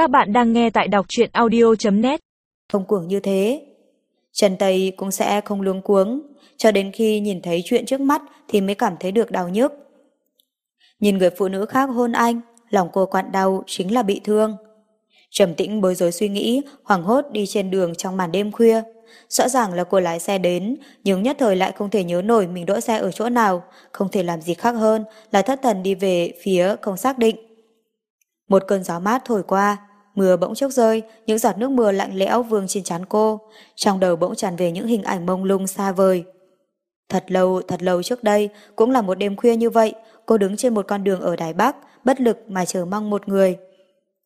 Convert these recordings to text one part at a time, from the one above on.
Các bạn đang nghe tại đọc truyện audio.net Không cuồng như thế. Trần Tây cũng sẽ không luống cuống, cho đến khi nhìn thấy chuyện trước mắt thì mới cảm thấy được đau nhức. Nhìn người phụ nữ khác hôn anh, lòng cô quặn đau chính là bị thương. Trầm tĩnh bối rối suy nghĩ, hoảng hốt đi trên đường trong màn đêm khuya. Rõ ràng là cô lái xe đến, nhưng nhất thời lại không thể nhớ nổi mình đỗ xe ở chỗ nào, không thể làm gì khác hơn là thất thần đi về phía không xác định. Một cơn gió mát thổi qua, mưa bỗng chốc rơi, những giọt nước mưa lạnh lẽo vương trên trán cô, trong đầu bỗng tràn về những hình ảnh mông lung xa vời. Thật lâu, thật lâu trước đây, cũng là một đêm khuya như vậy, cô đứng trên một con đường ở Đài Bắc, bất lực mà chờ mong một người.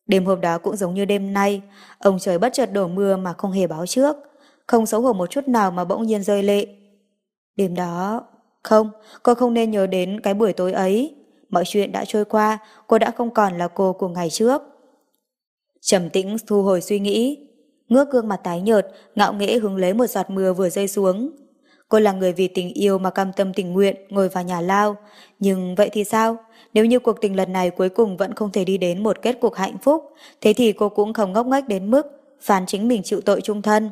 Đêm hôm đó cũng giống như đêm nay, ông trời bất chợt đổ mưa mà không hề báo trước, không xấu hổ một chút nào mà bỗng nhiên rơi lệ. Đêm đó... Không, cô không nên nhớ đến cái buổi tối ấy. Mọi chuyện đã trôi qua, cô đã không còn là cô của ngày trước. Trầm tĩnh thu hồi suy nghĩ, ngước gương mặt tái nhợt, ngạo nghễ hướng lấy một giọt mưa vừa rơi xuống. Cô là người vì tình yêu mà cam tâm tình nguyện ngồi vào nhà lao, nhưng vậy thì sao? Nếu như cuộc tình lần này cuối cùng vẫn không thể đi đến một kết cục hạnh phúc, thế thì cô cũng không ngốc nghếch đến mức phán chính mình chịu tội trung thân.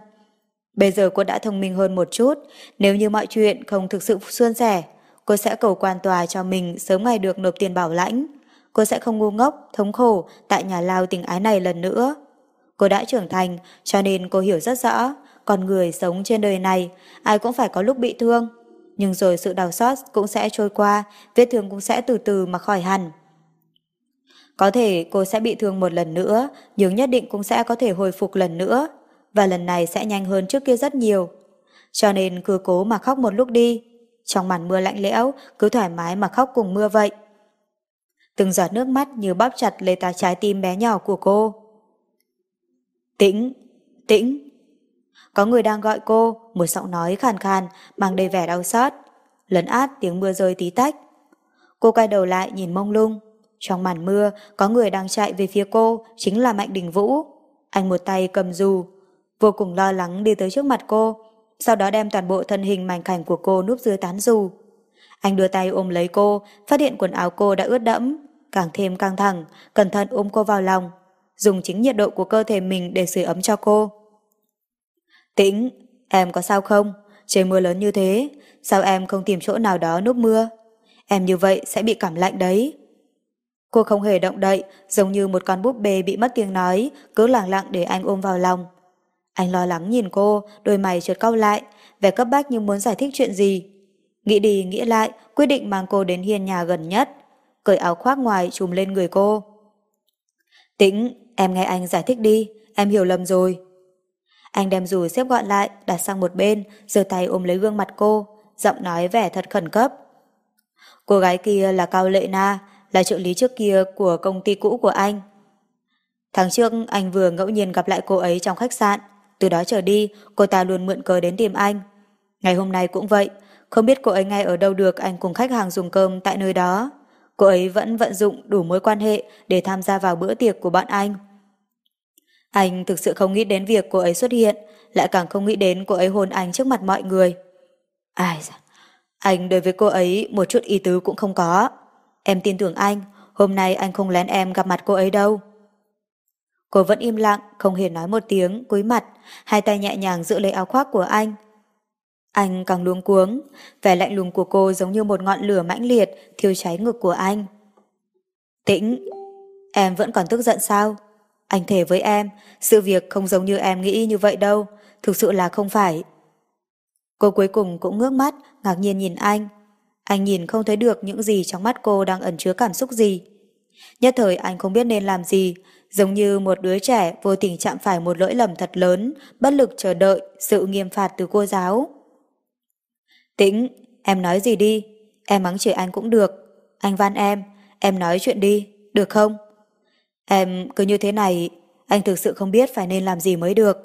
Bây giờ cô đã thông minh hơn một chút, nếu như mọi chuyện không thực sự suôn sẻ, cô sẽ cầu quan tòa cho mình sớm ngày được nộp tiền bảo lãnh. Cô sẽ không ngu ngốc, thống khổ tại nhà lao tình ái này lần nữa. Cô đã trưởng thành, cho nên cô hiểu rất rõ, con người sống trên đời này, ai cũng phải có lúc bị thương. Nhưng rồi sự đau xót cũng sẽ trôi qua, vết thương cũng sẽ từ từ mà khỏi hẳn. Có thể cô sẽ bị thương một lần nữa, nhưng nhất định cũng sẽ có thể hồi phục lần nữa và lần này sẽ nhanh hơn trước kia rất nhiều. Cho nên cứ cố mà khóc một lúc đi. Trong màn mưa lạnh lẽo, cứ thoải mái mà khóc cùng mưa vậy. Từng giọt nước mắt như bóp chặt lấy tá trái tim bé nhỏ của cô. Tĩnh, tĩnh. Có người đang gọi cô, một giọng nói khàn khàn, mang đầy vẻ đau xót. Lấn át tiếng mưa rơi tí tách. Cô quay đầu lại nhìn mông lung. Trong màn mưa, có người đang chạy về phía cô, chính là Mạnh Đình Vũ. Anh một tay cầm dù, vô cùng lo lắng đi tới trước mặt cô, sau đó đem toàn bộ thân hình mảnh khảnh của cô núp dưới tán dù. Anh đưa tay ôm lấy cô, phát hiện quần áo cô đã ướt đẫm, càng thêm căng thẳng, cẩn thận ôm cô vào lòng, dùng chính nhiệt độ của cơ thể mình để sưởi ấm cho cô. Tĩnh, em có sao không? Trời mưa lớn như thế, sao em không tìm chỗ nào đó núp mưa? Em như vậy sẽ bị cảm lạnh đấy. Cô không hề động đậy, giống như một con búp bê bị mất tiếng nói, cứ lặng lặng để anh ôm vào lòng. Anh lo lắng nhìn cô, đôi mày trượt cau lại, vẻ cấp bách như muốn giải thích chuyện gì. Nghĩ đi nghĩ lại, quyết định mang cô đến hiên nhà gần nhất, cởi áo khoác ngoài trùm lên người cô. Tĩnh, em nghe anh giải thích đi, em hiểu lầm rồi. Anh đem dù xếp gọn lại, đặt sang một bên, giơ tay ôm lấy gương mặt cô, giọng nói vẻ thật khẩn cấp. Cô gái kia là Cao Lệ Na, là trợ lý trước kia của công ty cũ của anh. Tháng trước anh vừa ngẫu nhiên gặp lại cô ấy trong khách sạn, từ đó trở đi, cô ta luôn mượn cớ đến tìm anh. Ngày hôm nay cũng vậy, không biết cô ấy ngay ở đâu được anh cùng khách hàng dùng cơm tại nơi đó. Cô ấy vẫn vận dụng đủ mối quan hệ để tham gia vào bữa tiệc của bọn anh. Anh thực sự không nghĩ đến việc cô ấy xuất hiện, lại càng không nghĩ đến cô ấy hôn anh trước mặt mọi người. Ai da, anh đối với cô ấy một chút ý tứ cũng không có. Em tin tưởng anh, hôm nay anh không lén em gặp mặt cô ấy đâu. Cô vẫn im lặng, không hề nói một tiếng, cúi mặt, hai tay nhẹ nhàng giữ lấy áo khoác của anh. Anh càng luống cuống, vẻ lạnh lùng của cô giống như một ngọn lửa mãnh liệt thiêu cháy ngực của anh. Tĩnh, em vẫn còn tức giận sao? Anh thề với em, sự việc không giống như em nghĩ như vậy đâu, thực sự là không phải. Cô cuối cùng cũng ngước mắt, ngạc nhiên nhìn anh. Anh nhìn không thấy được những gì trong mắt cô đang ẩn chứa cảm xúc gì. Nhất thời anh không biết nên làm gì, giống như một đứa trẻ vô tình chạm phải một lỗi lầm thật lớn, bất lực chờ đợi sự nghiêm phạt từ cô giáo. Tĩnh, em nói gì đi, em mắng chửi anh cũng được, anh van em, em nói chuyện đi, được không? Em cứ như thế này, anh thực sự không biết phải nên làm gì mới được.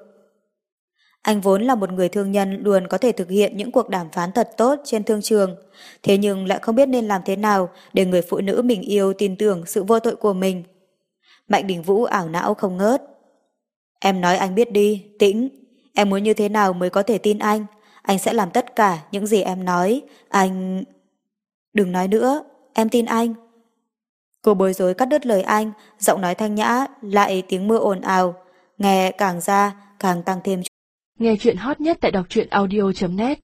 Anh vốn là một người thương nhân luôn có thể thực hiện những cuộc đàm phán thật tốt trên thương trường, thế nhưng lại không biết nên làm thế nào để người phụ nữ mình yêu tin tưởng sự vô tội của mình. Mạnh Đình Vũ ảo não không ngớt. Em nói anh biết đi, tĩnh, em muốn như thế nào mới có thể tin anh, anh sẽ làm tất cả những gì em nói, anh... Đừng nói nữa, em tin anh. Cô bối rối cắt đứt lời anh, giọng nói thanh nhã, lại tiếng mưa ồn ào. Nghe càng ra, càng tăng thêm. Nghe chuyện hot nhất tại đọc truyện audio.net